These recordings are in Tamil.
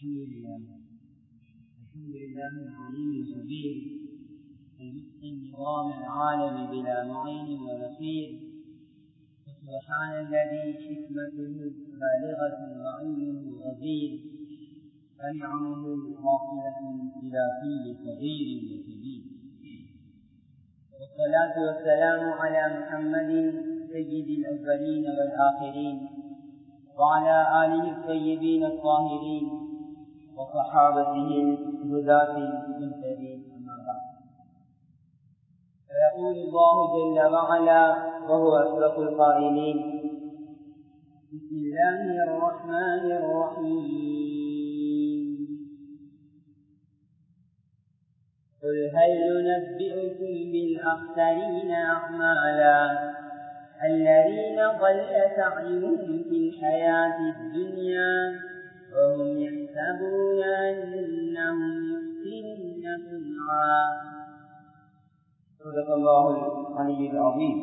الحمد لله. الحمد لله العليم الخبير المتقي النظام العالم بلا معين ونصير سبحان الذي حكمته بالغة وعلمه غزير فنعمه واصلة إلى كل صغير وكبير. والصلاة والسلام على محمد سيد الأولين والآخرين وعلى آله الطيبين الطاهرين. وصحابته الهداة المهتدين أما بعد. فيقول الله جل وعلا وهو أصدق القائلين بسم الله الرحمن الرحيم. قل هل ننبئكم بالأخسرين أعمالا الذين ضل سعيهم في الحياة الدنيا وهم يحسبون أنهم يحسنون صنعا صدق الله العلي العظيم.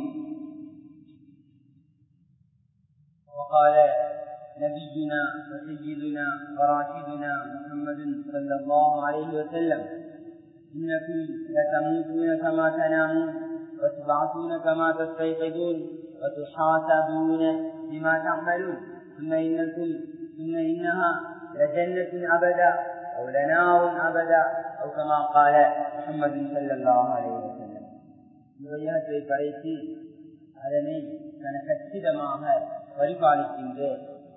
وقال نبينا وسيدنا وراشدنا محمد صلى الله عليه وسلم إنكم لتموتون كما تنامون وتبعثون كما تستيقظون وتحاسبون بما تعملون ثم إنكم ثم إنها لجنة أبدا أو لنار أبدا أو كما قال محمد صلى الله عليه وسلم உலகத்தை படைத்து அதனை தன கச்சிதமாக பரிபாலிக்கின்ற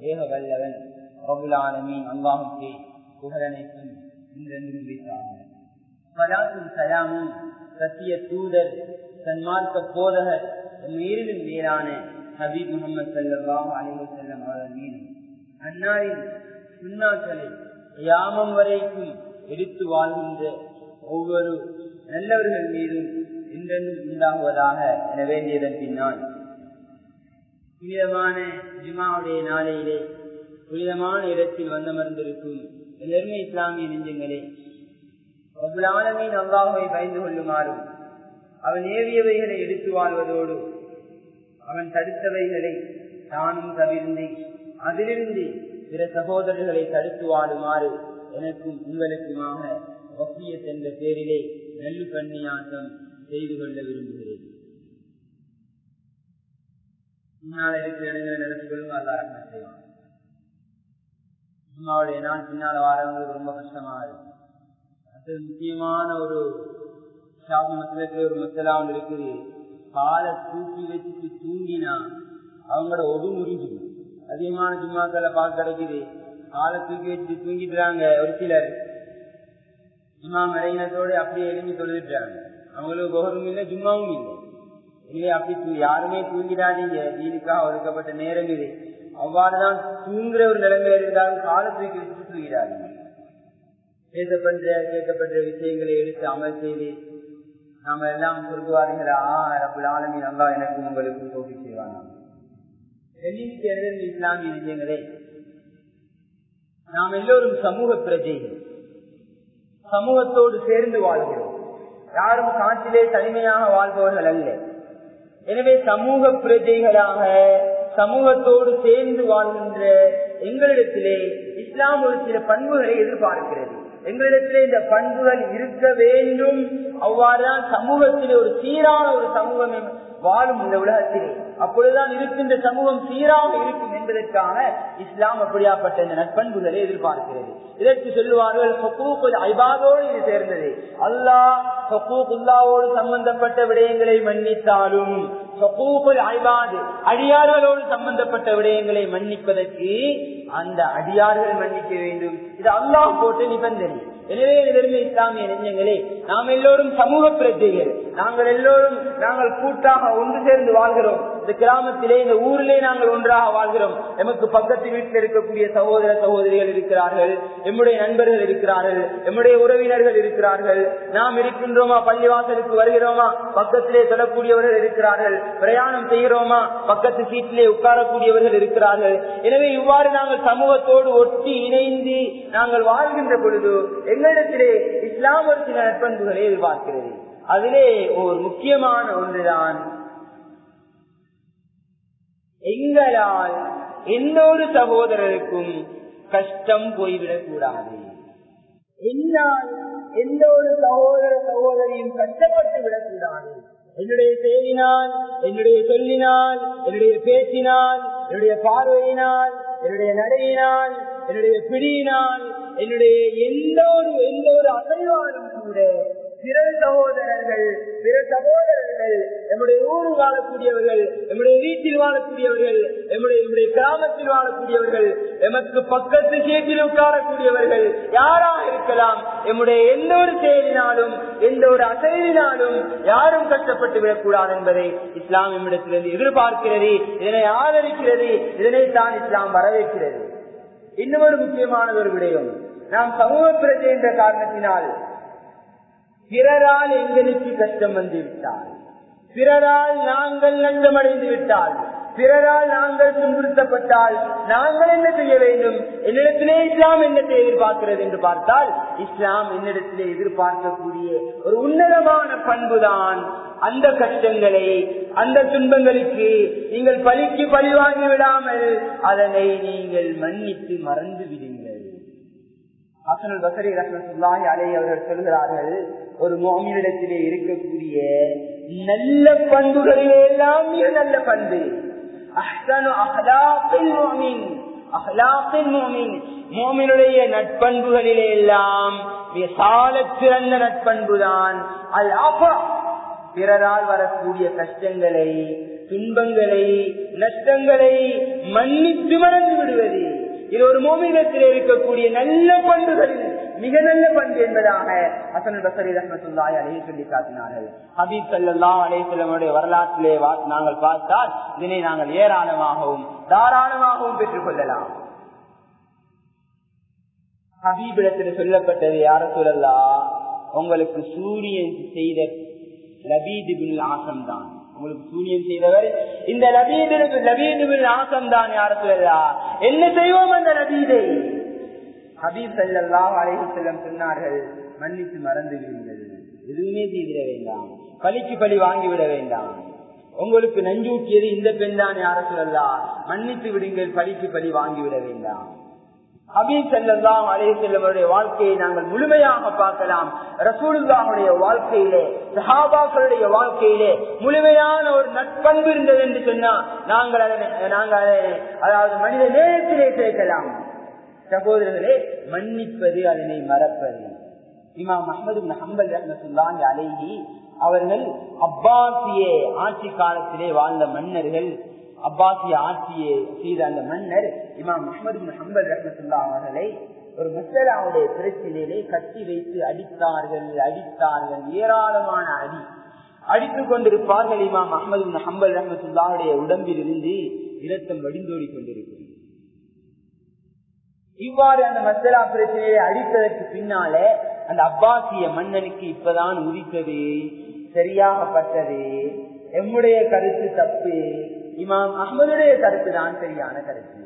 ஏக வல்லவன் பிரபுலானமீன் அல்லாஹுக்கே புகழனைக்கும் இன்றென்று முடித்தார்கள் சலாத்தும் சலாமும் சத்திய தூதர் சன்மார்க்க போதகர் உயிரிலும் மேலான ஹபீப் முகமது சல்லாஹ் அலிவு செல்லம் அவர்கள் மீது அன்னாரின் சுண்ணாக்களை யாமம் வரைக்கும் எடுத்து வாழ்கின்ற ஒவ்வொரு நல்லவர்கள் மீதும் இன்றென்றும் உண்டாகுவதாக என வேண்டியதன் பின்னால். புனிதமான ஜிமாவுடைய நாளையிலே புனிதமான இடத்தில் வந்தமர்ந்திருக்கும் எல்லோருமே இஸ்லாமிய நெஞ்சங்களே ஆலமீன் அல்லாஹுவை பயந்து கொள்ளுமாறும் அவன் ஏவியவைகளை எடுத்து வாழ்வதோடு அவன் தடுத்தவைகளை தானும் தவிர்ந்து அதிலிருந்து பிற சகோதரர்களை தடுத்து வாடுமாறு எனக்கும் உங்களுக்குமாக வசியத் என்ற பேரிலே நல்லு கண்ணியாசம் செய்து கொள்ள விரும்புகிறேன். முன்னால் இருக்கிற இடங்களை நினைச்சு அல்லாரம் செய்வான் அம்மாவுடைய நான் பின்னால் வாரவங்களுக்கு ரொம்ப கஷ்டமா இருக்கும். அது முக்கியமான ஒரு ஷாபி மத்தியத்துல ஒரு மத்தலா இருக்குது. காலை தூக்கி வச்சுட்டு தூங்கினா அவங்களோட ஒது முறிஞ்சிடும் அதிகமான ஜும்மாக்களை பார்க்க கிடைக்குது. காலை தூக்கி வச்சுட்டு தூங்கிடுறாங்க ஒரு சிலர். ஜும்மா மறையினத்தோடு அப்படியே எழுந்து தொழுதுட்டாங்க. அவங்களுக்கு போகரும் இல்லை ஜும்மாவும் இல்லை. எனவே அப்படி யாருமே தூங்கிடாதீங்க. தீனுக்காக ஒதுக்கப்பட்ட நேரம் இது. அவ்வாறுதான் தூங்குற ஒரு நிலைமை இருந்தாலும் காலை தூக்கி வச்சுட்டு தூங்கிடாதீங்க. பேசப்படுற கேட்கப்படுற விஷயங்களை எடுத்து அமல் செய்து நாம எல்லாம் சொல்லுவார்களா ரபுல் ஆலமி நல்லா எனக்கும் உங்களுக்கும் போட்டி செய்வாங்க இஸ்லாமிய நிஜங்களே நாம் எல்லோரும் சமூக பிரஜைகள் சமூகத்தோடு சேர்ந்து வாழ்கிறோம். யாரும் காற்றிலே தனிமையாக வாழ்பவர்கள் அல்ல. எனவே சமூக பிரஜைகளாக சமூகத்தோடு சேர்ந்து வாழ்கின்ற எங்களிடத்திலே இஸ்லாம் ஒரு சில பண்புகளை எதிர்பார்க்கிறது. எங்களிடத்திலே இந்த பண்புகள் இருக்க வேண்டும். அவ்வாறுதான் சமூகத்திலே ஒரு சீரான ஒரு சமூகம் வாழும் இந்த உலகத்திலே. அப்பொழுதுதான் இருக்கின்ற சமூகம் சீராக இருக்கும் என்பதற்கான இஸ்லாம் அப்படியாப்பட்ட இந்த நட்பண்புகளை எதிர்பார்க்கிறது. இதற்கு சொல்லுவார்கள் ஐபாதோடு இது சேர்ந்தது. அல்லாஹ் உல்லாவோடு சம்பந்தப்பட்ட விடயங்களை மன்னித்தாலும் அடியார்களோடு சம்பந்தப்பட்ட விடயங்களை மன்னிப்பதற்கு அந்த அடியார்கள் மன்னிக்க வேண்டும். இது அல்லாஹ் போட்ட நிபந்தனை. எனவே நிலைமை இஸ்லாமிய நெஞ்சங்களே. நாம் எல்லோரும் சமூக பிரஜைகள். நாங்கள் எல்லோரும் நாங்கள் கூட்டாக ஒன்று சேர்ந்து வாழ்கிறோம். இந்த கிராமத்திலே இந்த ஊரிலே நாங்கள் ஒன்றாக வாழ்கிறோம். எமக்கு பக்கத்து வீட்டில் இருக்கக்கூடிய சகோதர சகோதரிகள் இருக்கிறார்கள் எம்முடைய நண்பர்கள் இருக்கிறார்கள் எம்முடைய உறவினர்கள் இருக்கிறார்கள். நாம் இருக்கின்றோமா? பள்ளிவாசலுக்கு வருகிறோமா? பக்கத்திலே சொல்லக்கூடியவர்கள் இருக்கிறார்கள். பிரயாணம் செய்கிறோமா? பக்கத்து சீட்டிலே உட்காரக்கூடியவர்கள் இருக்கிறார்கள். எனவே இவ்வாறு நாங்கள் சமூகத்தோடு ஒட்டி இணைந்து நாங்கள் வாழ்கின்ற பொழுது எங்களிடத்திலே இஸ்லாம் ஒரு சில நட்பண்புகளை எதிர்பார்க்கிறது. அதிலே ஒரு முக்கியமான ஒன்றுதான் எங்களால் எந்த ஒரு சகோதரருக்கும் கஷ்டம் போய்விடக் கூடாது என்னால் எந்த ஒரு சகோதர சகோதரியும் கஷ்டப்பட்டு விடக்கூடாது. என்னுடைய செயலினால் என்னுடைய சொல்லினால் என்னுடைய பேச்சினால் என்னுடைய பார்வையினால் என்னுடைய நடையினால் என்னுடைய பிடியினால் என்னுடைய எந்த ஒரு எந்த ஒரு அசைவாலும் கூட பிற சகோதரர்கள் பிற சகோதரர்கள் நம்முடைய ஊரில் வாழக்கூடியவர்கள் நம்முடைய வீட்டில் வாழக்கூடியவர்கள் நம்முடைய நம்முடைய கிராமத்தில் வாழக்கூடியவர்கள் எமக்கு பக்கத்து சேட்டில் உட்காரக்கூடியவர்கள் யாராக இருக்கலாம் நம்முடைய எந்த ஒரு செயலினாலும் எந்த ஒரு அசைவினாலும் யாரும் கஷ்டப்பட்டு விடக்கூடாது என்பதை இஸ்லாம் நம்மிடத்திலிருந்து எதிர்பார்க்கிறது. இதனை ஆதரிக்கிறது. இதனை தான் இஸ்லாம் வரவேற்கிறது. இன்னும் ஒரு முக்கியமான ஒரு விடயம். நாம் சமூக பிரஜை என்ற காரணத்தினால் பிறரால் எங்களுக்கு கஷ்டம் வந்துவிட்டால் பிறரால் நாங்கள் நஷ்டமடைந்து விட்டால் பிறரால் நாங்கள் துன்புறுத்தப்பட்டால் நாங்கள் என்ன செய்ய வேண்டும்? என்னிடத்திலே இஸ்லாம் என்னத்தை எதிர்பார்க்கிறது என்று பார்த்தால் இஸ்லாம் என்னிடத்திலே எதிர்பார்க்கக்கூடிய ஒரு உன்னதமான பண்புதான் அந்த கஷ்டங்களை அந்த துன்பங்களுக்கு நீங்கள் பலிக்கு பழி வாங்கி விடாமல் அதனை நீங்கள் மன்னித்து மறந்து விடுங்கள் ஹசனுல் பசரி ரஹமத்துல்லாஹி அலை அவர்கள் சொல்கிறார்கள் ஒரு மோமியிடத்திலே இருக்கக்கூடிய நல்ல பண்புகளிலே எல்லாம் மிக நல்ல பண்பு. அஹ்சனு மோமின் மோமினுடைய நட்பண்புகளிலே எல்லாம் சால சிறந்த நட்பண்புதான். அல் பிறரால் வரக்கூடிய கஷ்டங்களை துன்பங்களை நஷ்டங்களை மன்னித்து மறந்து விடுவது. இது ஒரு மோமினத்தில் இருக்கக்கூடிய நல்ல பண்புகளில் மிக நல்ல பண்பு என்பதாக அசன் பசரி ரஹமத்துல்லாய் அலையை சொல்லி காட்டினார்கள். ஹபீப் சல்லா அலைசல்லமுடைய வரலாற்றிலே நாங்கள் பார்த்தால் இதனை நாங்கள் ஏராளமாகவும் தாராளமாகவும் பெற்றுக் கொள்ளலாம். ஹபீபிடத்தில் சொல்லப்பட்டது யார சொல்லலா உங்களுக்கு சூரியன் செய்த லபீதிபின் ஆசம் தான். உங்களுக்கு சூரியன் செய்தவர். இந்த லபீது லபீதுபின் ஆசம் தான் யார என்ன செய்வோம் அந்த நபீதை? ஹபீப் சல்லா அலைஹி செல்லம் சொன்னார்கள் மன்னித்து மறந்து விடுங்கள் எதுவுமே செய்திட வேண்டாம். பலிக்கு பலி வாங்கிவிட வேண்டாம். உங்களுக்கு நஞ்சூட்டியது இந்த பெண் தான் யார சொல்லலாம் மன்னித்து விடுங்கள் பலிக்கு பலி வாங்கிவிட வேண்டாம். ஹபீப் செல்லாம் அலைய செல்லவருடைய வாழ்க்கையை நாங்கள் முழுமையாக பார்க்கலாம். ரசூலுல்லாவுடைய வாழ்க்கையிலே சஹாபாக்களுடைய வாழ்க்கையிலே முழுமையான ஒரு நட்பண்பு இருந்தது என்று சொன்னா நாங்கள் அதனை நாங்கள் அதனை அதாவது மனித நேரத்திலே சேர்க்கலாம். சகோதரர்களே மன்னிப்பது அதனை மறப்பது. இமாம் அஹமது ஹம்பல் ரஹமத்துல்லாஹி அலைகி அவர்கள் அப்பாசிய ஆட்சி காலத்திலே வாழ்ந்த மன்னர்கள் அப்பாசிய ஆட்சியை செய்த அந்த மன்னர் இமாம் முகமது ஹம்பல் ரஹமத்துல்லா அவர்களை ஒரு முஸ்லாவுடைய பிரச்சனையிலே கட்டி வைத்து அடித்தார்கள் அடித்தார்கள். ஏராளமான அடி. அடித்துக் கொண்டிருப்பார்கள் இமாம் அஹமது ஹம்பல் ரஹமத்துல்லாவுடைய உடம்பில் இருந்து இரத்தம் வடிந்தோடி கொண்டிருக்கிறது. இவ்வாறு அந்த மசலா பிரச்சனையை அடித்ததற்கு பின்னாலே அந்த அப்பாசிய மன்னனுக்கு இப்பதான் உதித்தது சரியாகப்பட்டது. எம்முடைய கருத்து தப்பு. இமாம் அஹமதுடைய கருத்து தான் சரியான கருத்து.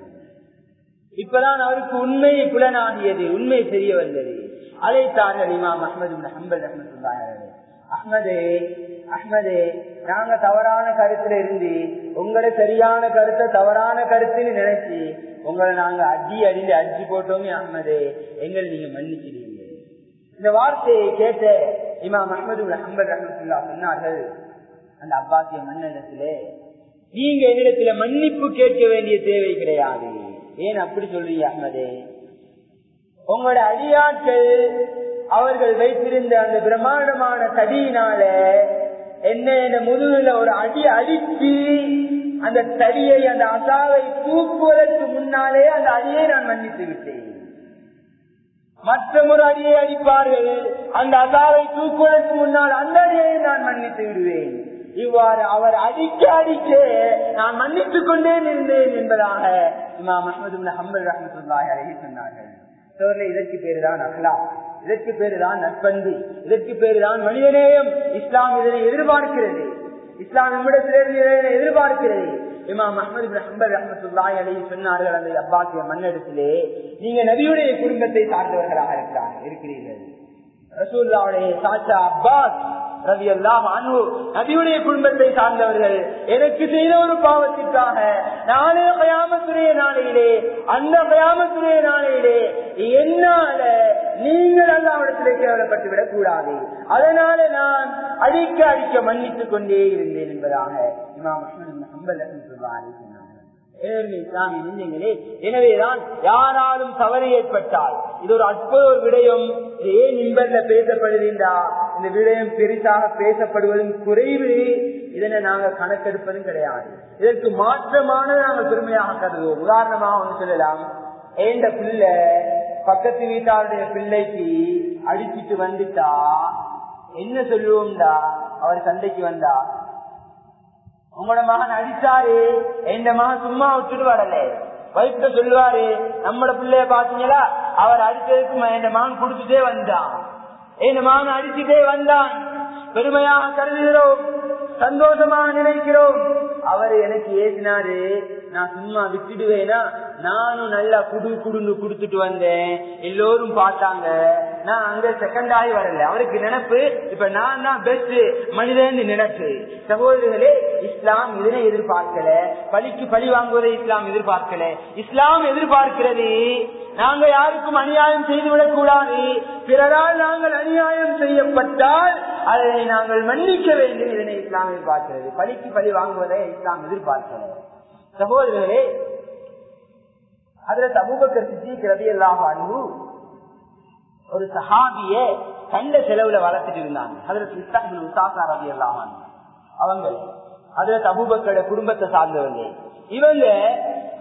இப்பதான் அவருக்கு உண்மை புலனாகியது உண்மை தெரிய வந்தது. அழைத்தார்கள் இமாம் அஹமது ஹம்பல் அஹமது அஹ்மதே அஹ்மதே நாங்க தவறான கருத்துல இருந்து உங்களை சரியான கருத்தை தவறான கருத்துன்னு நினைச்சு உங்களை நாங்க அடி அடிந்து அடிச்சு போட்டோமே அஹ்மதே எங்களை நீங்க மன்னிச்சிடுவீங்க. இந்த வார்த்தையை கேட்ட இமாம் அஹமது ஹம்பல் ரஹமத்துல்லா சொன்னார்கள். அந்த அப்பாசிய மன்னிடத்திலே நீங்க என்னிடத்துல மன்னிப்பு கேட்க வேண்டிய தேவை கிடையாது. ஏன் அப்படி சொல்றீங்க அஹமதே? உங்களோட அடியாட்கள் அவர்கள் வைத்திருந்த அந்த பிரம்மாண்டமான தடியினால என்ன என்ன முதுகுல ஒரு அடி அடித்து அந்த தடியை அந்த அசாவை தூக்குவதற்கு முன்னாலே அந்த அடியை நான் மன்னித்து விட்டேன். மற்ற ஒரு அடியை அடிப்பார்கள் அந்த அசாவை தூக்குவதற்கு முன்னால் அந்த அடியை நான் மன்னித்து விடுவேன். இவ்வாறு அவர் அடிக்க அடிக்க நான் மன்னித்துக் கொண்டே நின்றேன் என்பதாக இமாம் அஹமது ஹம்பல் ரஹமத்துல்லாஹி அழகி சொன்னார்கள். சோர்ல இதற்கு பேருதான் அஹ்லா இதற்கு பேருதான் நட்பண்பு இதற்கு பேருதான் மனிதநேயம். இஸ்லாம் இதனை எதிர்பார்க்கிறது. இஸ்லாம் நம்மிடத்திலிருந்து இதனை எதிர்பார்க்கிறது. இமாம் அஹமது ஹம்பர் ரஹமத்துல்லாஹி அழகி சொன்னார்கள் அந்த அப்பாசிய மண்ணிடத்திலே நீங்க நபியுடைய குடும்பத்தை சார்ந்தவர்களாக இருக்கிறாங்க இருக்கிறீர்கள். ரசூல்லாவுடைய சாச்சா அப்பாஸ் ரவி எல்லாம் அனு நபியுடைய குடும்பத்தை சார்ந்தவர்கள் எனக்கு செய்த ஒரு பாவத்திற்காக நானே கயாமத்துடைய நாளையிலே அந்த கயாமத்துடைய நாளையிலே என்னால நீங்கள் அல்லாவிடத்திலே கேவலப்பட்டு விடக் கூடாது அதனால நான் அடிக்க அடிக்க மன்னித்துக் கொண்டே இருந்தேன் என்பதாக இமாம் அம்பல் சொன்னார்கள். எனவேதான் யாராலும் தவறு ஏற்பட்டால் இது ஒரு அற்புத ஒரு விடயம். ஏன் இன்பர்ல பேசப்படுகின்றா இந்த விடயம் பெரிசாக பேசப்படுவதும் குறைவு. இதனை நாங்க கணக்கெடுப்பதும் கிடையாது. இதற்கு மாற்றமான நாங்கள் பெருமையாக கருதுவோம். உதாரணமாக ஒன்று சொல்லலாம். ஏண்ட பிள்ளை பக்கத்து வீட்டாருடைய பிள்ளைக்கு அடிச்சிட்டு வந்துட்டா என்ன சொல்லுவோம்டா? அவர் சண்டைக்கு வந்தா. உங்களோட மகன் அடிச்சாரு எந்த மகன் சும்மா விட்டுட்டு வரல. வயிற்று சொல்லுவாரு நம்மளோட பிள்ளைய பாத்தீங்களா அவர் அடிச்சதுக்கு என் மகன் குடுத்துட்டே வந்தான். ஏனமான அடிச்சுட்டே வந்தான். பெருமையாக கருதுகிறோம். சந்தோஷமாக நினைக்கிறோம். அவர் எனக்கு ஏசினாரு. நான் சும்மா விட்டுடுவேனா? நானும் நல்லா குடு குடுன்னு குடுத்துட்டு வந்தேன். எல்லோரும் பார்த்தாங்க. நான் அங்க செகண்ட் ஆகி வரல. அவருக்கு நினைப்பு இப்ப நான் தான் பெஸ்ட் மனிதன் நினைப்பு. சகோதரர்களே இஸ்லாம் இதனை எதிர்பார்க்கல? பழிக்கு பழி வாங்குவதை இஸ்லாம் எதிர்பார்க்கல. இஸ்லாம் எதிர்பார்க்கிறது. நாங்க யாருக்கும் அநியாயம் செய்துவிடக் கூடாது பிறரால் நாங்கள் அநியாயம் செய்யப்பட்டால் அதனை நாங்கள் மன்னிக்க வேண்டும். இதனை இஸ்லாம் எதிர்பார்க்கிறது. பழிக்கு பழி வாங்குவதை இஸ்லாம் எதிர்பார்க்கிறது சகோதரர்களே அதுல சமூகத்தை சித்திக்கிறது எல்லாம் அன்பு ஒரு சஹாபிய கண்ட செலவுல வளர்த்துட்டு இருந்தாங்க. அதுல ரவி எல்லாம் அவங்க அதுல தபுபக்கோட குடும்பத்தை சார்ந்தவங்க. இவங்க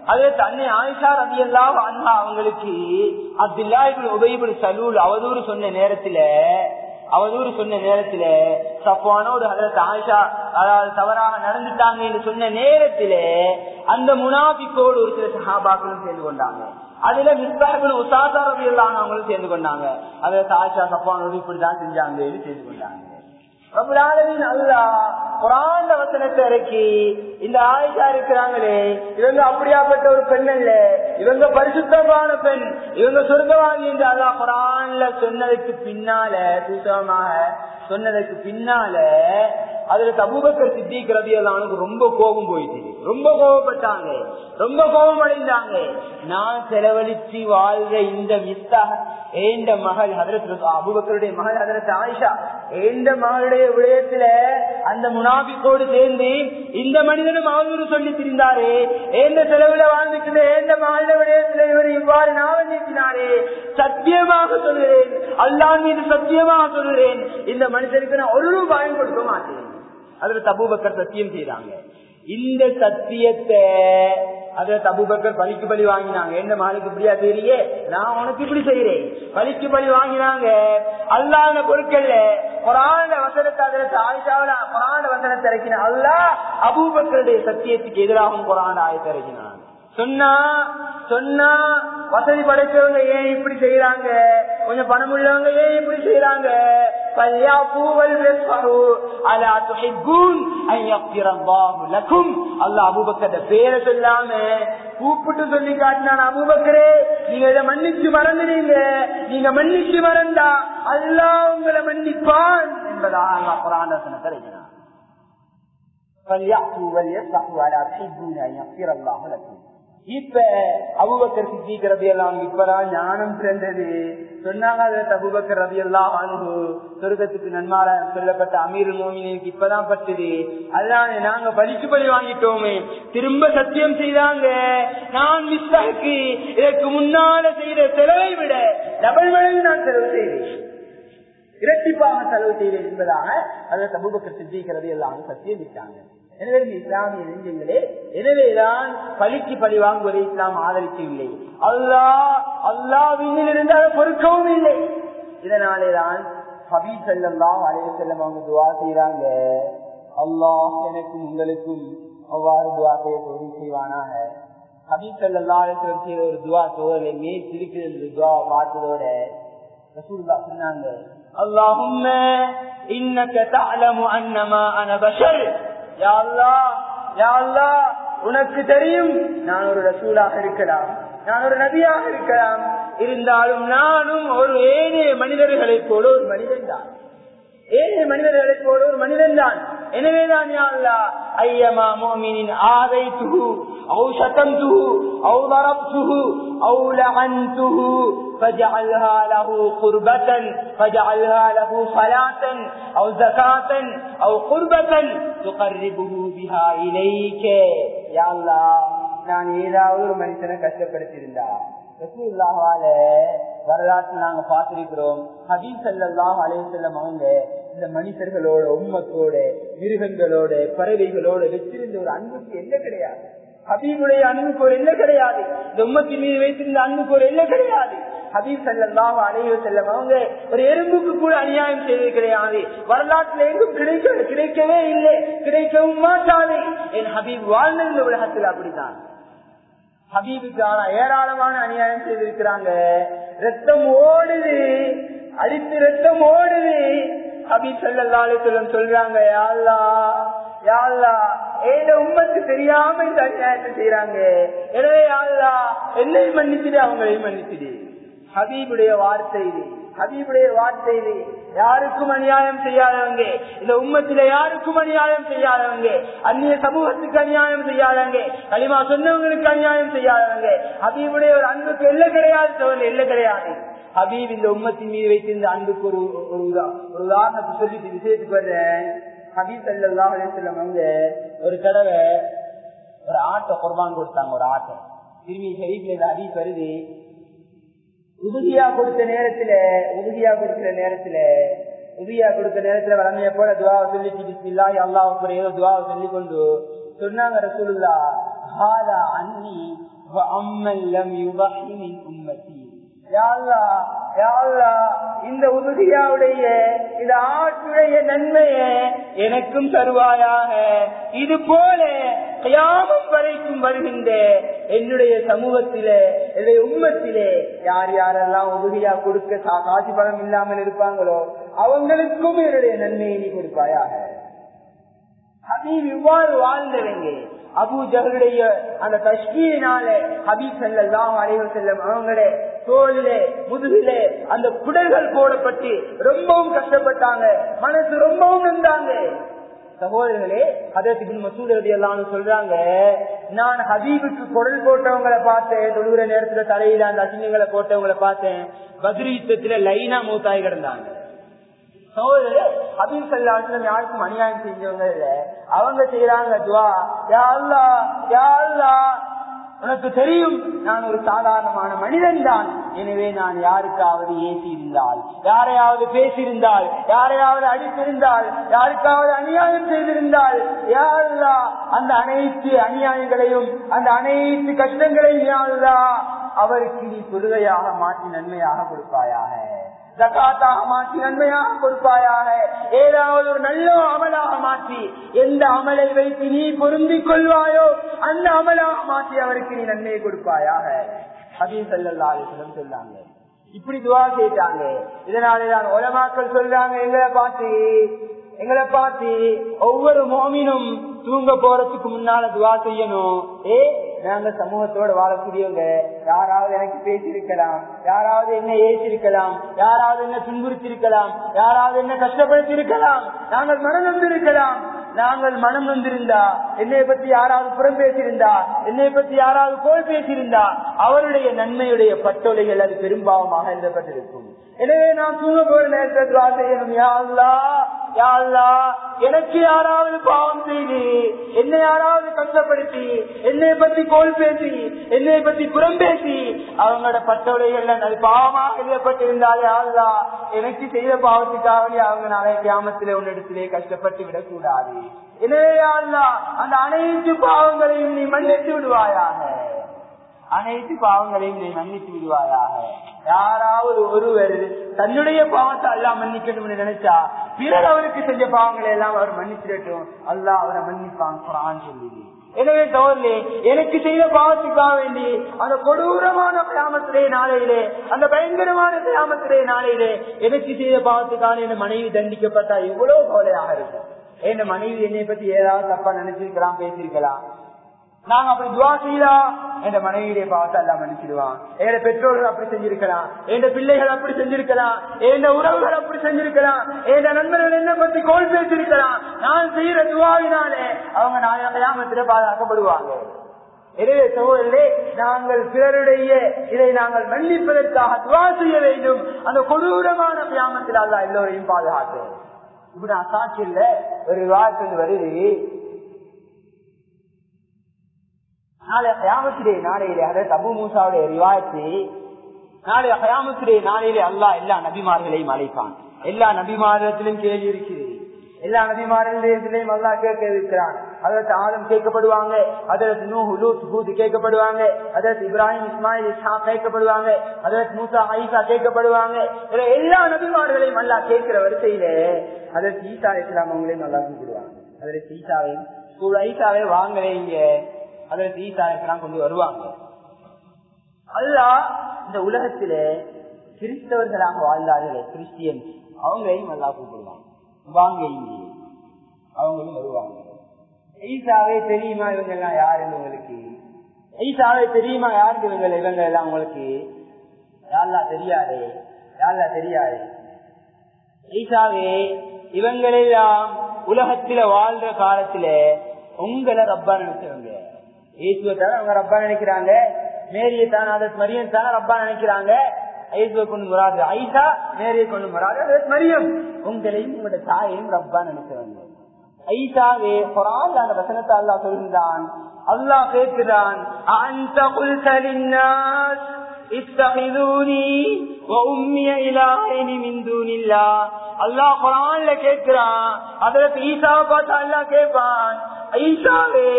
அதுல தன்னை ஆயிஷா ரவி எல்லாம் அண்ணா அவங்களுக்கு அப்துல்லா இப்படி உபயபடி சலூல் அவதூறு சொன்ன நேரத்துல அவதூறு சொன்ன நேரத்துல சப்பானோடு அதற்கு ஆயிஷா அதாவது தவறாக நடந்துட்டாங்க என்று சொன்ன நேரத்திலே அந்த முனாபிக்கோடு ஒரு சில சஹாபாக்களும் சேர்ந்து கொண்டாங்க. அதுல மிஸ்தாக்களும் உசாசாரம் அவங்களும் சேர்ந்து கொண்டாங்க. அதுல ஆயிஷா சப்பானோடு இப்படிதான் செஞ்சாங்கன்னு சேர்ந்து கொண்டாங்க. குரான் வசனத்தை இறக்கி இந்த ஆயிஷா இருக்கிறாங்களே இவங்க அப்படியாப்பட்ட ஒரு பெண் அல்ல. இவங்க பரிசுத்தமான பெண். இவங்க சொர்க்கவாதி என்று அல்லா குரான்ல சொன்னதுக்கு பின்னால சூசகமாக சொன்னதுக்கு பின்னால அதுல தபுபக்கர் சித்திக்கிறது அவனுக்கு ரொம்ப கோபம் போயிடுச்சு ரொம்ப கோபப்பட்டாங்க ரொம்ப கோபம் அடைந்தாங்க நான் செலவழிச்சு வாழ்ற இந்த வித்தா ஏண்ட மகள் ஹதரத் அபுபக்கருடைய மகள் ஹதரத் ஆயிஷா ஏண்ட மகளுடைய விடயத்துல அந்த முனாபிக்கோடு சேர்ந்து இந்த மனிதனும் அவதூறு சொல்லி திரிந்தாரு ஏந்த செலவுல வாழ்ந்துட்டு ஏந்த மகள விடயத்துல இவர் இவ்வாறு நாவல் நீக்கினாரே சத்தியமாக சொல்கிறேன் அல்லாஹ் மீது சத்தியமாக சொல்கிறேன் இந்த மனிதனுக்கு நான் ஒரு ரூபாயும் கொடுக்க மாட்டேன். அதுல தபூபக்கர் சத்தியம் செய்யறாங்க இந்த சத்தியத்தை அதுல தபுபக்கர் பலிக்கு பலி வாங்கினாங்க. என்ன மாலுக்கு இப்படியா தெரிய நான் உனக்கு இப்படி செய்யறேன் பலிக்கு பலி வாங்கினாங்க. அல்லாத பொருட்கள்ல புராண வசனத்தை அதுல ஆயிஷாவில புராண வசனத்தை இறக்கின அல்லா அபூபக்கருடைய சத்தியத்துக்கு எதிராகவும் புராண ஆயத்தை இறக்கினான். சொன்னா சொன்னா வசதி படைச்சவங்க ஏன் இப்படி செய்யறாங்க கொஞ்சம் பணம் உள்ளவங்க ஏன் இப்படி செய்யறாங்க பேரை சொல்லாம கூப்பிட்டு சொல்லி காட்டினான் அபுபக்கரே நீங்க இதை மன்னிச்சு மறந்துடுங்க நீங்க மன்னிச்சு மறந்தா அல்லாஹ் உங்களை மன்னிப்பான் என்பதாக அல்லா புராணசன கிடைக்கிறான் இப்ப அபுபக்கர் சித்திக் ரவி எல்லாம் இப்பதான் ஞானம் பிறந்தது. சொன்னாங்க அபுபக்கர் ரவி எல்லாம் சொர்க்கத்துக்கு நன்மார சொல்லப்பட்ட அமீர் மோமினுக்கு இப்பதான் பட்டது. அதான் நாங்க பலிக்கு பலி வாங்கிட்டோமே. திரும்ப சத்தியம் செய்தாங்க. நான் மிஸ்டாக்கு இதற்கு முன்னால செய்த செலவை விட டபுள் மடங்கு நான் செலவு செய்தேன். இரட்டிப்பாக செலவு செய்தேன் என்பதாக அதில் சமூகத்தை சித்திக்கிறது எல்லாம் சத்தியம் விட்டாங்க எனவே இஸ்லாமிய நெஞ்சங்களே எனவேதான் பழிக்கு பழி வாங்குவதை இஸ்லாம் ஆதரிக்கவில்லை அல்லா அல்லா வீணில் இருந்தால் பொறுக்கவும் இல்லை இதனாலேதான் ஹபீப் செல்லம் அலைய செல்லம் அவங்க துவா செய்யறாங்க அல்லாஹ் எனக்கும் உங்களுக்கும் அவ்வாறு துவா செய்ய தொழில் செய்வானாக ஹபீப் செல்லா அலையம் செய்த ஒரு துவா தோழலை மே திருப்பி துவா பார்த்ததோட ரசூல்லா சொன்னாங்க اللهم انك تعلم انما انا بشر உனக்கு தெரியும். நான் ஒரு ரசூலாக இருக்கலாம். நான் ஒரு நபியாக இருக்கலாம். இருந்தாலும் நானும் ஒரு ஏழை மனிதர்களை போல ஒரு மனிதன் தான். ஏழை மனிதர்களை போல ஒரு மனிதன் தான். எனவேதான் யா அல்லாஹ் ஐயமா மோமினின் ஆதைத்துஹு أو شتمته أو ضربته أو لعنته فاجعلها له قربة فاجعلها له صلاة أو زكاة أو قربة تقربه بها إليك يا الله நான் ஏதாவது ஒரு மனுஷனை கஷ்டப்படுத்தியிருந்தா ரசூல்லாவால வரலாற்று நாங்க பார்த்திருக்கிறோம் ஹபீப் சல்லாஹ் அலையம் அவங்க இந்த மனிதர்களோட உம்மத்தோட மிருகங்களோட பறவைகளோட வச்சிருந்த ஒரு அன்புக்கு என்ன கிடையாது? ஹபீபுடைய அன்புக்கு ஒரு என்ன கிடையாது? இந்த உம்மத்தின் மீது வைத்திருந்த அன்புக்கு ஒரு என்ன கிடையாது? ஹபீப் சல்லாஹ் அலைய செல்லம் அவங்க ஒரு எறும்புக்கு கூட அநியாயம் செய்தது கிடையாது. வரலாற்றுல எங்கும் கிடைக்க கிடைக்கவே இல்லை. கிடைக்கவும் மாட்டாது. என் ஹபீப் வாழ்ந்த இந்த உலகத்தில் அப்படித்தான். ஹபீபுக்கான ஏராளமான அநியாயம் செய்திருக்கிறாங்க. ரத்தம் ஓடுது. அடித்து ரத்தம் ஓடுது. ஹபீப் சல்லாலே சொல்லம் சொல்றாங்க யாழ்லா யாழ்லா ஏத உண்மைக்கு தெரியாம இந்த அநியாயத்தை செய்யறாங்க எனவே யாழ்லா என்னையும் மன்னிச்சுடு அவங்களையும் மன்னிச்சுடு. ஹபீபுடைய வார்த்தை இது. ஹபீபுடைய வார்த்தை இது. யாருக்கும் அநியாயம் செய்யாதவங்க இந்த உம்மத்தில யாருக்கும் அநியாயம் செய்யாதவங்க அந்நிய சமூகத்துக்கு அநியாயம் செய்யாதவங்க களிமா சொன்னவங்களுக்கு அநியாயம் செய்யாதவங்க ஹபீபுடைய ஒரு அன்புக்கு எல்லை கிடையாது தோல் எல்லை கிடையாது. ஹபீப் இந்த உம்மத்தின் மீது வைத்திருந்த அன்புக்கு ஒரு ஒரு உதாரணத்தை சொல்லிட்டு விஷயத்துக்கு வர்றேன். ஹபீப் சல்லா அவங்க ஒரு தடவை ஒரு ஆட்டை குர்பான் கொடுத்தாங்க ஒரு ஆட்டை. திரும்பி ஷரீஃப்ல இந்த ஹபீப் வருது. உதுகியா கொடுத்த நேரத்துல உதுகியா கொடுக்கிற நேரத்துல உதுகியா கொடுத்த நேரத்துல வளமைய போல துவாவை சொல்லிட்டு பிஸ்மில்லா அல்லாஹ் ஏதோ துவாவை சொல்லி கொண்டு சொன்னாங்க ரசூலுல்லா ஹாதா அன்னி அம்மல்லம் யுபஹிமின் உம்மதி இந்த உறுதியாவுடைய இந்த ஆற்றுடைய நன்மையை எனக்கும் தருவாயாக. இது போல கயாமம் வரைக்கும் வருகின்ற என்னுடைய சமூகத்திலே என்னுடைய உண்மத்திலே யார் யாரெல்லாம் உதவியா கொடுக்க காசி பணம் இல்லாமல் இருப்பாங்களோ அவங்களுக்கும் என்னுடைய நன்மையை நீ கொடுப்பாயாக. ஹபீப் இவ்வாறு வாழ்ந்தவங்க அபு ஜகருடைய அந்த கஷ்மீரினால ஹபீப் செல்லாம் அலைவர் செல்லும் அவங்களே தோளிலே முதுகிலே அந்த குடல்கள் போடப்பட்டு ரொம்பவும் கஷ்டப்பட்டாங்க. மனசு ரொம்பவும் இருந்தாங்க சகோதரர்களே அதற்கு மசூதி எல்லாம் சொல்றாங்க நான் ஹபீபுக்கு குரல் போட்டவங்களை பார்த்தேன் தொழுகிற நேரத்துல தலையில அந்த அசிங்கங்களை போட்டவங்களை பார்த்தேன். பத்ரி யுத்தத்துல லைனா மூத்தாய் கிடந்தாங்க. சகோதரே அபில் சல்லாசலம் யாருக்கும் அநியாயம் செஞ்சவங்க இல்ல. அவங்க செய்யறாங்க துவா யா அல்லா யா அல்லா உனக்கு தெரியும் நான் ஒரு சாதாரணமான மனிதன் தான் எனவே நான் யாருக்காவது ஏசியிருந்தால் யாரையாவது பேசியிருந்தால் யாரையாவது அடித்திருந்தால் யாருக்காவது அநியாயம் செய்திருந்தால் யாருதா அந்த அனைத்து அநியாயங்களையும் அந்த அனைத்து கஷ்டங்களையும் யாருதா அவருக்கு நீ தொழுகையாக மாற்றி நன்மையாக கொடுப்பாயாக? ஜகாத்தாக மாற்றி நன்மையாக கொடுப்பாயாக. ஏதாவது ஒரு நல்ல அமலாக மாற்றி எந்த அமலை வைத்து நீ பொருந்திக் கொள்வாயோ அந்த அமலாக மாற்றி அவருக்கு நீ நன்மையை கொடுப்பாயாக. அப்படின்னு சொல்லலாம் சொல்லாங்க இப்படி துவா செய்தாங்க இதனாலதான் உலமாக்கள் சொல்றாங்க எங்களை பார்த்து எங்களை பார்த்து ஒவ்வொரு மோமினும் தூங்க போறதுக்கு முன்னால துவா செய்யணும். ஏ நாங்க சமூகத்தோட வாழக்கூடியவங்க யாராவது எனக்கு பேசியிருக்கலாம் யாராவது என்ன ஏசிருக்கலாம் யாராவது என்ன துன்புறுத்திருக்கலாம் யாராவது என்ன கஷ்டப்படுத்தி இருக்கலாம் நாங்கள் மனம் வந்திருக்கலாம் நாங்கள் மனம் வந்திருந்தா என்னை பத்தி யாராவது புறம் பேசியிருந்தா என்னை பத்தி யாராவது கோல் பேசியிருந்தா அவருடைய நன்மையுடைய பட்டொலைகள் அது பெரும்பாவமாக எழுதப்பட்டிருக்கும். எனவே நான் தூங்க போற நேரத்தில் துவா செய்யணும் யாருலா எனக்கு யாராவது பாவம் செய்து என்னை யாராவது கஷ்டப்படுத்தி என்னை பத்தி கோல் பேசி என்னை பத்தி புறம் பேசி அவங்களோட பட்டோலைகள் அது பாவமாக எழுதப்பட்டிருந்தாலே ஆள்லா எனக்கு செய்த பாவத்துக்காகவே அவங்க நாளைய கிராமத்திலே உன்னிடத்திலே கஷ்டப்பட்டு விடக்கூடாது. எனவே ஆள்லா அந்த அனைத்து பாவங்களையும் நீ மன்னித்து விடுவாயாக. அனைத்து பாவங்களையும் நீ மன்னித்து விடுவாயாக. யாராவது ஒருவர் தன்னுடைய பாவத்தை எல்லாம் மன்னிக்கணும்னு நினைச்சா பிறர் அவருக்கு செஞ்ச பாவங்களை எல்லாம் அவர் மன்னிச்சிடட்டும் அல்லா அவரை மன்னிப்பான் சொல்லி எனவே தோல்லே எனக்கு செய்த பாவத்துக்காக வேண்டி அந்த கொடூரமான கிராமத்திலே நாளையிலே அந்த பயங்கரமான கிராமத்திலே நாளையிலே எனக்கு செய்த பாவத்துக்கான என் மனைவி தண்டிக்கப்பட்டா இவ்வளவு கோலையாக இருக்கும். என் மனைவி என்னை பத்தி ஏதாவது தப்பா நினைச்சிருக்கலாம் பேசிருக்கலாம் நாங்க அப்படி துவா செய்யலா? என் மனைவியை பார்த்து எல்லாம் மன்னிச்சிடுவான். என் பெற்றோர்கள் அப்படி செஞ்சிருக்கலாம். என் பிள்ளைகள் அப்படி செஞ்சிருக்கலாம். என் உறவுகள் அப்படி செஞ்சிருக்கலாம். என் நண்பர்கள் என்ன பத்தி கோல் பேசிருக்கலாம் நான் செய்யற துவாவினாலே அவங்க நாயகத்தில் பாதுகாக்கப்படுவாங்க. எனவே சகோதரர்களே நாங்கள் பிறருடைய இதை நாங்கள் மன்னிப்பதற்காக துவா செய்ய வேண்டும். அந்த கொடூரமான கிராமத்தில் அல்ல எல்லோரையும் பாதுகாக்க இப்படி நான் சாட்சியில் ஒரு விவாதத்தில் வருது நாளை கயாமத்துடைய நாளையிலே அதாவது தபு மூசாவுடைய ரிவாயத்தை நாளை கயாமத்துடைய நாளையிலே அல்லா எல்லா நபிமார்களையும் அழைப்பான் எல்லா நபிமாரத்திலும் கேள்வி இருக்கிறது எல்லா நபிமாரிலையும் அல்லா கேட்க இருக்கிறான் அதற்கு ஆலம் கேட்கப்படுவாங்க அதற்கு நூ ஹுலூத் ஹூத் கேட்கப்படுவாங்க அதற்கு இப்ராஹிம் இஸ்மாயில் இஸ்ஹா கேட்கப்படுவாங்க அதற்கு மூசா ஐசா கேட்கப்படுவாங்க இதுல எல்லா நபிமார்களையும் அல்லா கேட்கிற வரிசையில அதற்கு ஈசா இஸ்லாம் அவங்களையும் நல்லா கூப்பிடுவாங்க அதற்கு ஈசாவையும் ஐசாவை வாங்கலைங்க அதற்கு ஈசா கொண்டு வருவாங்க. அல்லா இந்த உலகத்தில கிறிஸ்தவர்களாக வாழ்ந்தார்களே. கிறிஸ்டியன். அவங்களையும் நல்லா கூப்பிடுவாங்க வாங்க இங்கே. அவங்களும் வருவாங்க. ஈசாவே தெரியுமா இவங்க எல்லாம் யாருன்னு உங்களுக்கு? ஈசாவே தெரியுமா யாருக்கு இவங்க இவங்க எல்லாம் உங்களுக்கு? யாரெல்லாம் தெரியாது? யாரெல்லாம் தெரியாது? ஈசாவே இவங்களெல்லாம் உலகத்தில வாழ்ற காலத்துல உங்களை ரப்பா நினைச்சவங்க. ஈசுவத்தான அவங்க ரப்பா நினைக்கிறாங்க. மேரியத்தான அதற்கு மரியம் தானே ரப்பா நினைக்கிறாங்க. ஐசுவை கொண்டு முறாது ஐசா மேரியை கொண்டு முறாது அதற்கு மரியம். உங்களையும் உங்களோட தாயையும் ரப்பா நினைக்கிறாங்க ஐசாவே குரான் அந்த வசனத்தை அல்லா சொல்கின்றான். அல்லாஹ் கேட்கிறான் அந்த இத்தகிதூனி உம்மிய இலாயினி மிந்தூனில்லா அல்லாஹ் குரான்ல கேட்கிறான் அதுல ஈசாவை பார்த்தா அல்லாஹ் கேட்பான் ஈசாவே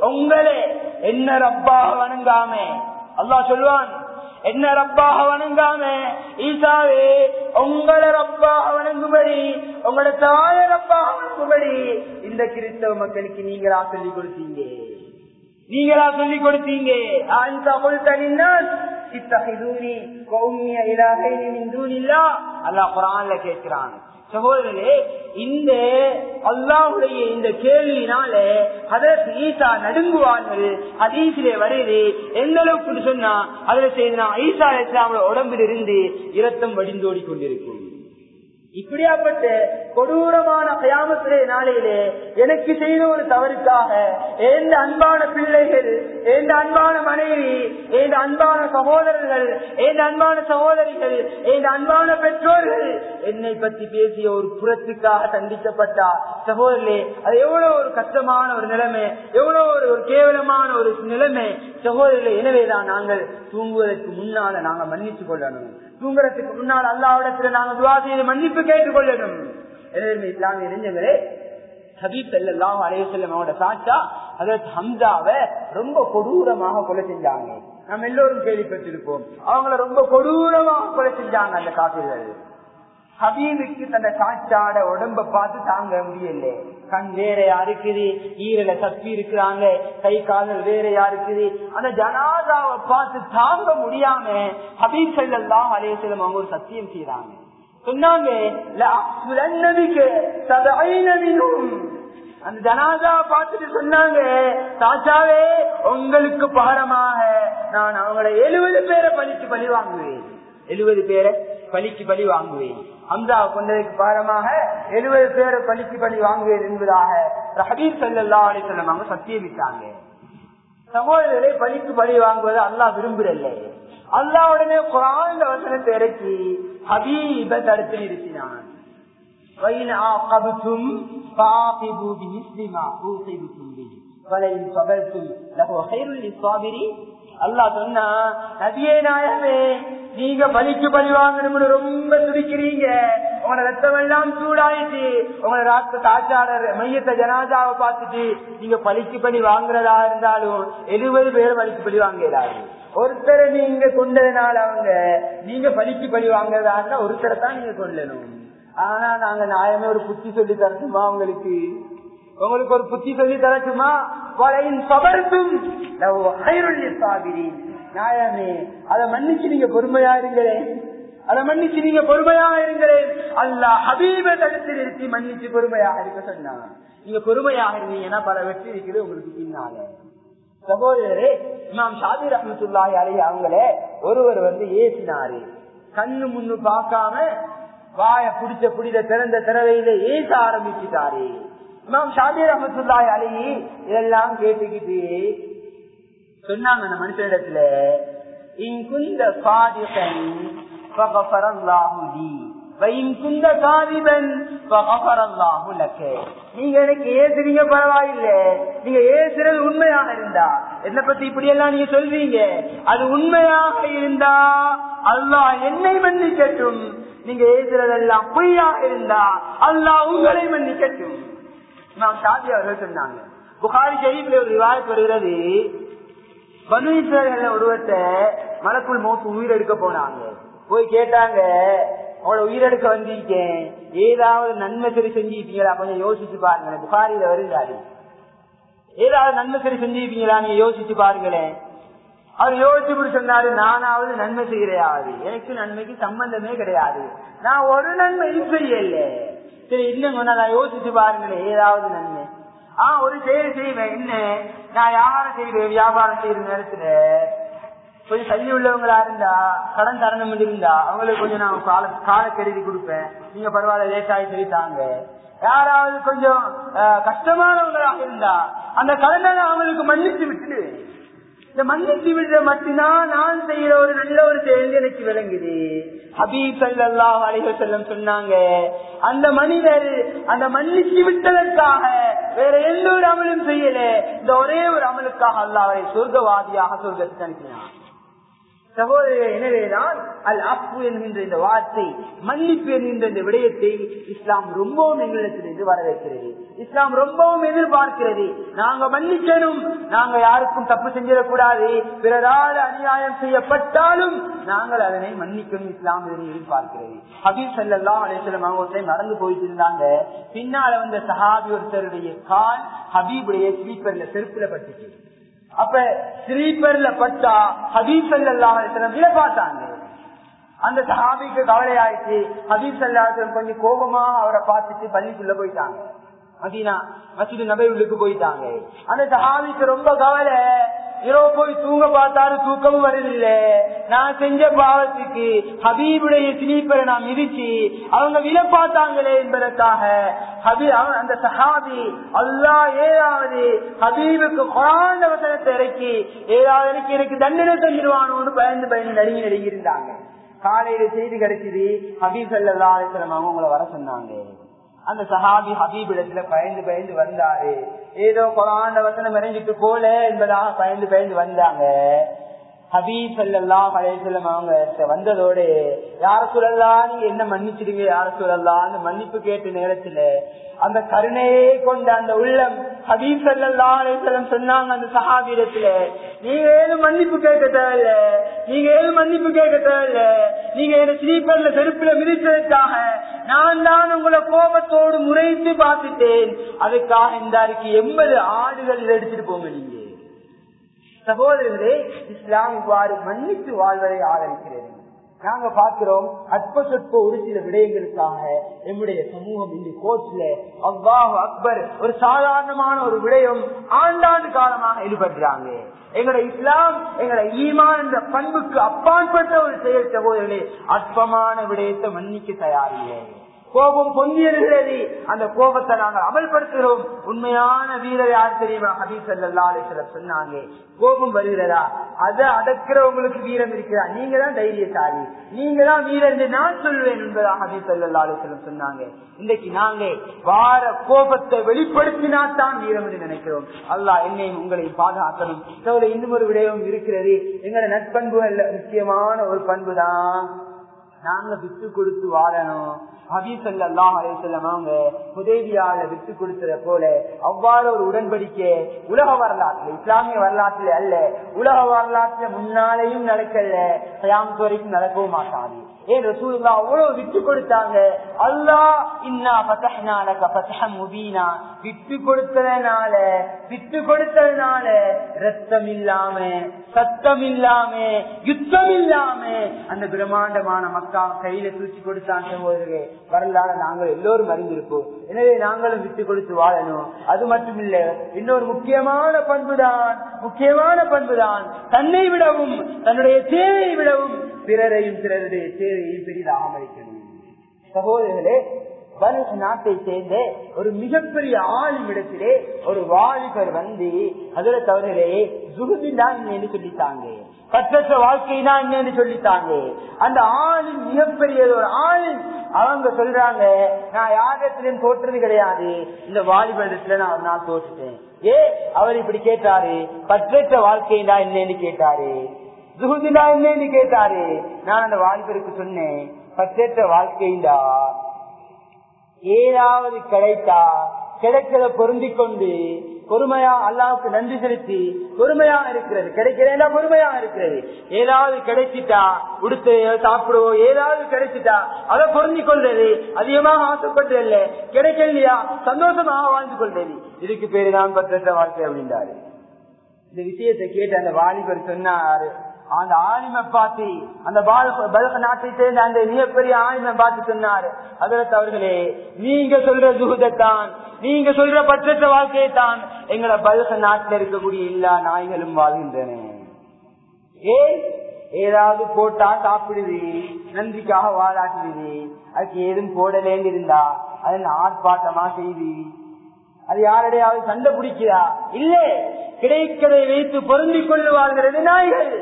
உங்களே என்ன ரப்பாக வணங்காமே? அல்லாஹ் சொல்லுவான் என்ன ரப்பாக வணங்காம? ஈசாவே உங்கள ரப்பாக வணங்கும்படி உங்களோட தாய ரப்பாக வணங்கும்படி இந்த கிறிஸ்தவ மக்களுக்கு நீங்களா சொல்லி கொடுத்தீங்க. நீங்களா சொல்லி கொடுத்தீங்க. இத்தகைதூனி கௌமிய இலாகைனி மின் தூனில்லா. அல்லாஹ் குரான்ல கேட்கிறான். சகோதரே இந்த அல்லாவுடைய இந்த கேள்வினால அதற்கு ஈசா நடுங்குவார்கள். அதீசிலே வருது எந்த அளவுக்கு சொன்னா அதுல செய்தா ஈசா இஸ்லாமோட உடம்பில் இருந்து இரத்தம் வடிந்தோடி கொண்டிருக்கும் இப்படியாப்பட்ட கொடூரமான கயாமத்திலே நாளையிலே எனக்கு செய்த ஒரு தவறுக்காக எந்த அன்பான பிள்ளைகள் எந்த அன்பான மனைவி எந்த அன்பான சகோதரர்கள் எந்த அன்பான சகோதரிகள் எந்த அன்பான பெற்றோர்கள் என்னை பற்றி பேசிய ஒரு புறத்துக்காக சந்திக்கப்பட்டா சகோதரர்களே அது எவ்வளவு ஒரு கஷ்டமான ஒரு நிலைமை எவ்வளவு ஒரு ஒரு கேவலமான ஒரு நிலைமை. சகோதரர்களே எனவேதான் நாங்கள் தூங்குவதற்கு முன்னால நாங்கள் மன்னித்துக் கொள்ளணும். தூங்குறதுக்கு முன்னால் அல்லாவிடத்துல நாங்கள் துவா செய்து மன்னிப்பு கேட்டுக் கொள்ளணும். எனவே இஸ்லாமிய இளைஞர்களே ஹபீப் செல்லாம் அலைய செல்லம் அவட சாச்சா அதற்கு ஹம்சாவை ரொம்ப கொடூரமாக கொலை செஞ்சாங்க. நம்ம எல்லோரும் கேள்விப்பட்டிருப்போம். அவங்கள ரொம்ப கொடூரமாக கொலை செஞ்சாங்க அந்த காப்பீர்கள் ஹபீபுக்கு தந்த சாட்சாட உடம்ப பார்த்து தாங்க முடியல. கண் வேறையா இருக்குது ஈரல தப்பி இருக்கிறாங்க. கை கால்கள் வேறையா இருக்குது அந்த ஜனாதாவை பார்த்து தாங்க முடியாம ஹபீப் செல்லாம் அலையம் அவங்க ஒரு சத்தியம் செய்யறாங்க சொன்னாங்க அந்த ஜனாதா பார்த்துட்டு சொன்னாங்க தாச்சாவே உங்களுக்கு பாரமாக நான் அவங்கள எழுபது பேரை பழிச்சு பழி வாங்குவேன் எழுபது பேரை? பலிக்கு பலி வாங்குவேன். ஹம்சா கொண்டதுக்கு பாரமாக எழுபது பேரை பலிக்கு பலி வாங்குவேன் என்பதாக ஹபீர் சல்லா அலிசல்லம் அவங்க சத்தியமிட்டாங்க. சகோதரர்களை பலிக்கு பலி வாங்குவது அல்லா விரும்புறல்ல அல்லா உடனே குரான் வசனத்தை இறக்கி ஹபீப தடுத்து நிறுத்தினான். அல்லா சொன்னா நதியே நாயமே நீங்க பலிக்கு பலி வாங்கணும்னு ரொம்ப துடிக்கிறீங்க. உங்களோட ரத்தம் எல்லாம் சூடாயிட்டு உங்களோட ராத்த தாச்சாளர் மையத்தை ஜனாதாவை பார்த்துட்டு நீங்க பலிக்கு பலி வாங்குறதா இருந்தாலும் எழுபது பேர் பலிக்கு பலி வாங்குறாரு ஒருத்தரை நீங்க கொண்டதுனால அவங்க நீங்க பலிக்கு பலி வாங்குறதா இருந்தா ஒருத்தரை தான் நீங்க கொள்ளணும் ஆனா நாங்க நியாயமே ஒரு புத்தி சொல்லி தரணுமா உங்களுக்கு? உங்களுக்கு ஒரு புத்தி சொல்லி தரட்டுமா? சபர்த்தும் நியாயமே அதை மன்னிச்சு நீங்க பொறுமையா இருங்களேன் அதை மன்னிச்சு நீங்க பொறுமையா இருங்களேன் அல்ல ஹபீபை தடுத்து நிறுத்தி மன்னிச்சு பொறுமையாக இருக்க சொன்னாங்க நீங்க பொறுமையாக இருந்தீங்கன்னா பல வெற்றி இருக்குது உங்களுக்கு பின்னால. சகோதரரே இமாம் ஷாதி ரஹமத்துல்லாஹி அலி அவங்கள ஒருவர் வந்து ஏசினாரு. கண்ணு முன்னு பார்க்காம வாய புடிச்ச புடித திறந்த திறவையில ஏச ஆரம்பிச்சுட்டாரு. இமாம் ஷாதி ரஹமத்துல்லாஹி அலி இதெல்லாம் கேட்டுக்கிட்டு சொன்னாங்க அந்த மனுஷனிடத்துல இங்குந்த சாதிகன் நீங்க எனக்கு ஏசுறீங்க பரவாயில்ல. நீங்க ஏசுறது உண்மையாக இருந்தா என்ன பத்தி இப்படி எல்லாம் நீங்க சொல்றீங்க அது உண்மையாக இருந்தா அல்லாஹ் என்னை மன்னிக்கட்டும். நீங்க ஏசுறதெல்லாம் பொய்யாக இருந்தா அல்லாஹ் உங்களை மன்னிக்கட்டும். நான் சாதி அவர்கள் சொன்னாங்க. புகாரி ஷெரீப்ல ஒரு விவாதம் வருகிறது. பனுவீஸ்வரர்கள் ஒருவத்தை மலக்குள் மோசு உயிரெடுக்க போனாங்க. போய் கேட்டாங்க அவளை உயிரெடுக்க வந்திருக்கேன். ஏதாவது நன்மை சரி செஞ்சிருப்பீங்களா? கொஞ்சம் யோசிச்சு பாருங்களேன். புகாரியில வருகிறாரு ஏதாவது நன்மை சரி செஞ்சிருப்பீங்களா? நீங்க யோசிச்சு பாருங்களேன். அவர் யோசிச்சு சொன்னாரு நானாவது நன்மை செய்யறையாது எனக்கு நன்மைக்கு சம்பந்தமே கிடையாது. நான் ஒரு நன்மையும் செய்யல. சரி இன்னும் நான் யோசிச்சு பாருங்களேன் ஏதாவது நன்மை. ஆஹ் ஒரு செயல் செய்வேன். என்ன? நான் வியாபாரம் செய்வேன்? வியாபாரம் செய்யற நேரத்துல? கொஞ்சம் தள்ளி உள்ளவங்களா இருந்தா கடன் தரணும் இருந்தா அவங்களுக்கு கொஞ்சம் நான் கால கால கருதி கொடுப்பேன். நீங்க பரவாயில்ல லேட்டாகி சொல்லிட்டாங்க யாராவது கொஞ்சம் கஷ்டமானவங்களாக இருந்தா அந்த கடனை அவங்களுக்கு மன்னிச்சு விட்டு இந்த மன்னித்து விடுற மட்டும்தான் நான் செய்யற ஒரு நல்ல ஒரு செயல் எனக்கு விளங்குது. ஹபீப் சல்லா அலிக செல்லம் சொன்னாங்க அந்த மனிதர் அந்த மன்னித்து விட்டதற்காக வேற எந்த ஒரு அமலும் செய்யல. இந்த ஒரே ஒரு அமலுக்காக அல்ல சொர்க்கவாதியாக சொர்க்கத்துக்கு அனுப்பினார் சகோதரர் எனவேதான் அல் அப்பு என்கின்ற இந்த வார்த்தை மன்னிப்பு என்கின்ற இந்த விடயத்தை இஸ்லாம் ரொம்பவும் எங்களிடத்திலிருந்து வரவேற்கிறது இஸ்லாம் ரொம்பவும் எதிர்பார்க்கிறது. நாங்க மன்னிக்கணும். நாங்க யாருக்கும் தப்பு செஞ்சிடக்கூடாது. பிறரால் அநியாயம் செய்யப்பட்டாலும் நாங்கள் அதனை மன்னிக்கணும் இஸ்லாம் எதிர்பார்க்கிறது. ஹபீஸ் சல்லாம் அலேஸ்வரம் அவங்க நடந்து போயிட்டு இருந்தாங்க. பின்னால வந்த சஹாபி ஒருத்தருடைய கால் ஹபீபுடைய ஸ்லீப்பர்ல செருப்புல பட்டுச்சு. அப்ப ஸ்ரீபர்ல பட்டா ஹபீப் சல்லாஹம் விட பார்த்தாங்க. அந்த சஹாபிக்கு கவலை ஆயிடுச்சு ஹதீஸ் அல்லாஹ் கொஞ்சம் கோபமா அவரை பார்த்துட்டு பள்ளிக்குள்ள போயிட்டாங்க. மதீனா மசிது நபையுள்ளுக்கு போயிட்டாங்க. அந்த சஹாபிக்கு ரொம்ப கவலை. இரவு போய் தூங்க பார்த்தாரு தூக்கமும் வருதில்லை நான் செஞ்ச பாவத்துக்கு ஹபீபுடைய சினிப்பரை நான் மிதிச்சு அவங்க விழ பார்த்தாங்களே என்பதற்காக ஹபீ அந்த சஹாபி அல்லா ஏதாவது ஹபீபுக்கு குழாந்த வசனத்தை இறக்கி ஏதாவது எனக்கு எனக்கு தண்டனை தந்துடுவானோன்னு பயந்து பயந்து நடுங்கி நடுங்கி இருந்தாங்க. காலையில செய்தி கிடைச்சது ஹபீப் அல்லா அலிஸ்லாம் உங்களை வர சொன்னாங்க. அந்த சஹாபி ஹபீபிடத்துல பயந்து பயந்து வந்தாரு. ஏதோ குரான் வசனம் இறங்கிட்டு போல என்பதாக பயந்து பயந்து வந்தாங்க. ஹபீப் சல்லாம் அலையம் அவங்க வந்ததோட யார சொல்லலாம் நீங்க என்ன மன்னிச்சிடுங்க யார சொல்லலாம்னு மன்னிப்பு கேட்ட நேரத்துல அந்த கருணையே கொண்ட அந்த உள்ளம் ஹபீப் சல்லா சொன்னாங்க அந்த சகாபீரத்துல நீங்க ஏதும் மன்னிப்பு கேட்க தேவையில்ல. நீங்க ஏதும் மன்னிப்பு கேட்க தேவையில்ல. நீங்க என்ன ஸ்லீப்பர்ல செருப்புல மிதிச்சதுக்காக நான் தான் உங்களை கோபத்தோடு முறைத்து பார்த்துட்டேன். அதுக்காக இந்த அறிக்கை எண்பது ஆடுகள் எடுத்துட்டு போங்க நீங்க. சகோதரர்களே இஸ்லாம் இவ்வாறு மன்னித்து வாழ்வதை ஆதரிக்கிறது. நாங்க பாக்குறோம் அற்ப சொற்ப ஒரு சில விடயங்களுக்காக நம்முடைய சமூகம் இந்த கோர்ட்ல அவ்வாஹ் அக்பர் ஒரு சாதாரணமான ஒரு விடயம் ஆண்டாண்டு காலமாக ஈடுபடுறாங்க எங்களோட இஸ்லாம் எங்களோட ஈமான் என்ற பண்புக்கு அப்பாற்பட்ட ஒரு செயல் சகோதரர்களே அற்பமான விடயத்தை மன்னிக்க தயாரில்லை. கோபம் பொங்கியிருக்கிறது அந்த கோபத்தை நாங்கள் அமல்படுத்துகிறோம். உண்மையான வீரர் யார் தெரியுமா? ஹபீஸ் அல்லா சில சொன்னாங்க. கோபம் வருகிறதா? அதை அடக்கிறவங்களுக்கு வீரம் இருக்கிறா நீங்க தான் தைரியசாலி. நீங்க தான் வீரர் நான் சொல்வேன் என்பதா ஹபீஸ் அல்லா அலிஸ்வரம் சொன்னாங்க. இன்றைக்கு நாங்க வார கோபத்தை வெளிப்படுத்தினா தான் வீரம் என்று நினைக்கிறோம். அல்லா என்னையும் உங்களையும் பாதுகாக்கணும். இன்னும் ஒரு விடயம் இருக்கிறது. எங்களோட நட்பண்புகள்ல முக்கியமான ஒரு பண்பு தான் நாங்க விட்டு கொடுத்து வாழணும். விட்டு கொடுத்தத போல அவ்வாறு ஒரு உடன்படிக்கை உலக வரலாற்றுல இஸ்லாமிய வரலாற்றுல அல்ல. உலக வரலாற்றுல முன்னாலேயும் நடக்கல. கயாமத்து வரைக்கும் நடக்கவும் மாட்டாது. ஏன் ரசூல்லா அவ்வளவு விட்டு கொடுத்தாங்க. அல்லா இன்னா பத்தஹ்னாலக பத்தஹம் முபீனா. விட்டு கொடுத்ததுனால விட்டு கொடுத்ததுனால ரத்தம் இல்லாம சத்தம் இல்லாம யுத்தம் இல்லாம அந்த பிரம்மாண்டமான மக்கா கையில தூக்கி கொடுத்தாங்க போது வரலாறு நாங்கள் எல்லோரும் அறிந்திருப்போம். எனவே நாங்களும் விட்டு கொடுத்து வாழணும். அது மட்டும் இல்ல இன்னொரு முக்கியமான பண்புதான் முக்கியமான பண்புதான் தன்னை விடவும் தன்னுடைய தேவையை விடவும் பிறரையும் பிறருடைய தேவையை பெரிதாக அமைக்கணும் சகோதரர்களே பல்க் நாட்டை சேர்ந்த ஒரு மிகப்பெரிய ஆளுமிடத்திலே ஒரு வாலிபர் வந்து அதுல தவறிலே ஜுகுதின் தான் என்னன்னு சொல்லித்தாங்க. பற்றற்ற வாழ்க்கை தான் என்னன்னு சொல்லித்தாங்க. அந்த ஆளின் மிகப்பெரிய ஒரு ஆளின் அவங்க சொல்றாங்க நான் யாரிடத்திலும் தோற்றது கிடையாது. இந்த வாலிபரிடத்துல நான் ஒரு நாள் தோற்றுட்டேன். ஏ அவர் இப்படி கேட்டாரு பற்றற்ற வாழ்க்கை தான் என்னன்னு கேட்டாரு. ஜுகுதினா என்னன்னு கேட்டாரு. நான் அந்த வாலிபருக்கு சொன்னேன் பற்றற்ற வாழ்க்கைண்டா. ஏதாவது கிடைத்தா கிடைக்கிறத பொருந்தி கொண்டு பொறுமையா அல்லாவுக்கு நன்றி செலுத்தி பொறுமையா இருக்கிறது. கிடைக்கிறேன்னா பொறுமையா இருக்கிறது. ஏதாவது கிடைச்சிட்டா உடுத்து சாப்பிடுவோம் ஏதாவது கிடைச்சிட்டா அதை பொருந்தி கொள்றது அதிகமாக ஆசைப்பட்டு இல்ல கிடைக்கலையா? சந்தோஷமாக வாழ்ந்து கொள்றது இதுக்கு பேரு தான் பத்திர வாழ்க்கை அப்படின்றாரு. இந்த விஷயத்தை கேட்டு அந்த வாலிபர் சொன்னாரு அந்த ஆலிமை பார்த்து அந்த பல்க நாட்டை சேர்ந்த அந்த மிகப்பெரிய ஆலிமை பார்த்து சொன்னாரு. அதற்கு அவர்களே நீங்க சொல்ற துகுதத்தான் நீங்க சொல்ற பற்றற்ற வாழ்க்கையை தான் எங்களை பல்க நாட்டில் இருக்கக்கூடிய எல்லா நாய்களும் வாழ்கின்றன. ஏன்? ஏதாவது போட்டா சாப்பிடுது நன்றிக்காக வாழாக்குது அதுக்கு ஏதும் போடலேன்னு இருந்தா அது ஆர்ப்பாட்டமா செய்து? அது யாரடையாவது சண்டை பிடிக்கிறா? இல்ல கிடைக்கதை வைத்து பொருந்திக் கொள்ளுவார்கள் நாய்கள்?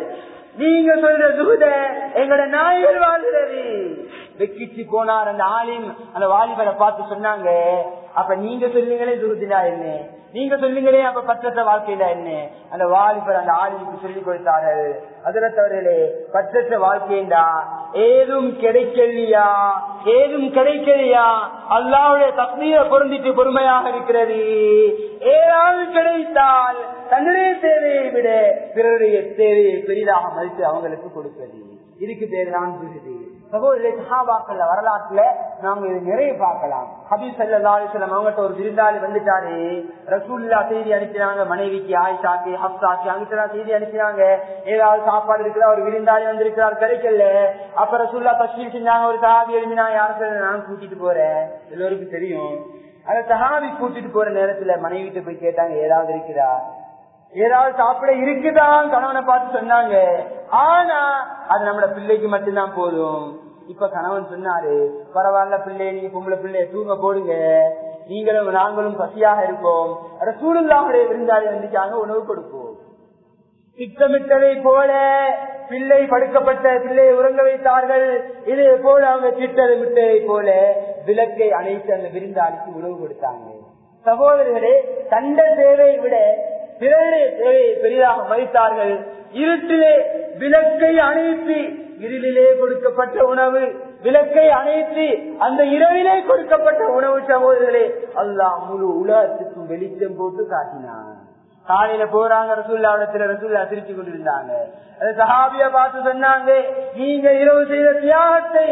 நீங்க சொல்ற துகுத எங்கட நாய்கள் வாழ்கிறது. வெக்கிச்சு போனார் அந்த ஆளின் அந்த வாலிபரை பார்த்து சொன்னாங்க. அப்ப நீங்க சொல்லுங்களே துகுதினா என்ன? நீங்க சொல்லுங்களே அப்ப பற்றற்ற வாழ்க்கையில என்ன? அந்த வாலிபர் அந்த ஆளுக்கு சொல்லிக் கொடுத்தார்கள். தவறிலே பற்றற்ற வாழ்க்கைண்டா ஏதும் கிடைக்கலையா? ஏதும் கிடைக்கலையா? அல்லாவுடைய தக்மீரை பொருந்திட்டு பொறுமையாக இருக்கிறது. ஏதாவது கிடைத்தால் தன்னுடைய தேவையை விட பிறருடைய தேவையை பெரிதாக மதித்து அவங்களுக்கு கொடுப்பது. இதுக்கு பேர் தான் விருது சகோதரி சஹாபாக்கள் வரலாற்றுல நாம இது நிறைய பார்க்கலாம். ஹபீஸ் சல்லா அவங்ககிட்ட ஒரு விருந்தாளி வந்துட்டாரு. ரசூல்லா செய்தி அனுப்பினாங்க மனைவிக்கு ஆயிஷாக்கு ஹப்சாக்கு அங்கிட்ட செய்தி அனுப்பினாங்க. ஏதாவது சாப்பாடு இருக்கிறா ஒரு விருந்தாளி வந்திருக்கிறார் கிடைக்கல. அப்ப ரசூல்லா தஸ்மீர் செஞ்சாங்க ஒரு சாபி எழுதினா யாருக்கு நான் கூட்டிட்டு போறேன். எல்லோருக்கும் தெரியும். அந்த சஹாபி கூட்டிட்டு போற நேரத்துல மனைவிட்டு போய் கேட்டாங்க ஏதாவது இருக்குதா? ஏதாவது சாப்பிட இருக்குதான் கணவனை பார்த்து சொன்னாங்க. ஆனா அது நம்மளோட பிள்ளைக்கு மட்டும்தான் போதும். இப்ப கணவன் சொன்னாரு பரவாயில்ல பிள்ளை நீங்க பொம்பளை பிள்ளைய தூங்க போடுங்க. நீங்களும் நாங்களும் பசியாக இருப்போம் சூழலாவுடைய விருந்தாளி வந்துட்டாங்க உணவு கொடுப்போம். திட்டமிட்டதை போல பிள்ளை படுக்கப்பட்ட பிள்ளையை உறங்க வைத்தார்கள். இதே போல அவங்க திட்டமிட்டதை போல விளக்கை அணைத்து அந்த விருந்தாளிக்கு உணவு கொடுத்தாங்க. சகோதரர்களே தண்ட தேவை விட பிறருடைய தேவையை பெரிதாக மதித்தார்கள் இருட்டிலே விளக்கை அணைத்து இருளிலே கொடுக்கப்பட்ட உணவு விளக்கை அணைத்து அந்த இரவிலே கொடுக்கப்பட்ட உணவு சகோதரர்களே அல்லா முழு உலகத்துக்கும் வெளிச்சம் போட்டு காட்டினான். காலையில போறாங்க ரசூல்லா இடத்துல ரசூல்லா சிரிச்சு கொண்டிருந்தாங்க. சஹாபிய பார்த்து சொன்னாங்க நீங்க இரவு செய்த தியாகத்தை